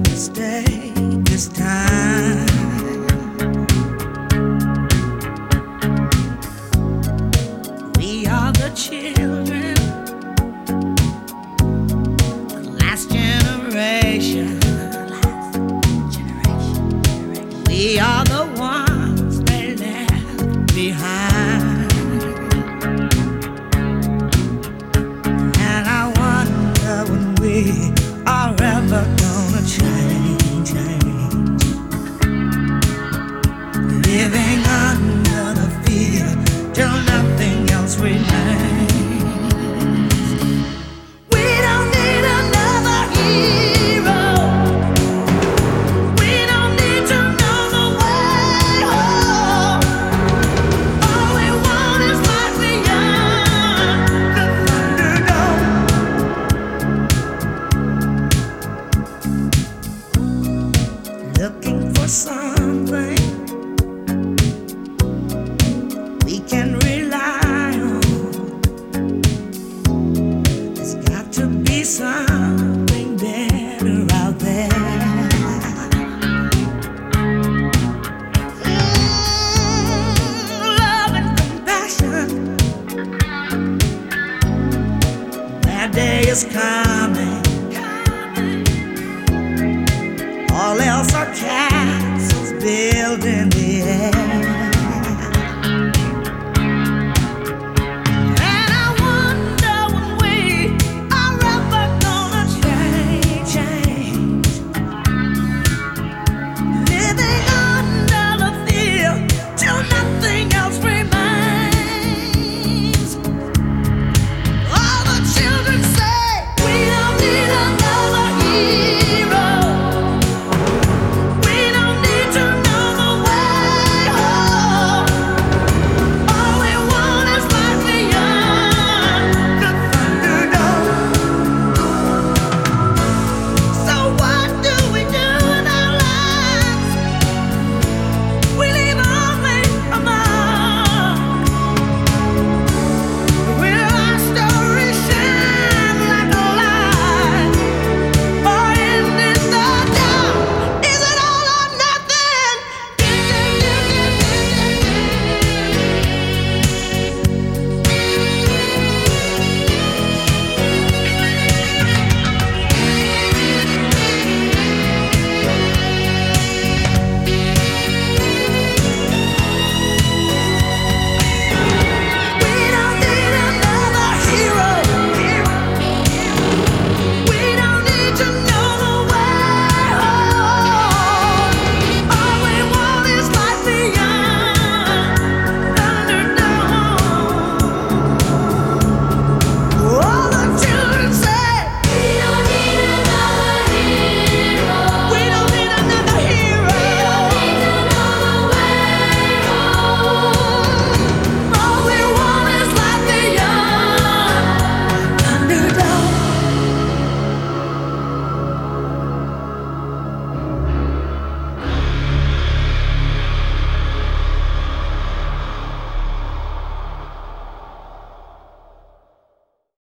mistake this time. We are the children, Looking for something we can rely on. There's got to be something better out there. Mm, love and compassion. That day is coming. house of castles built in the air.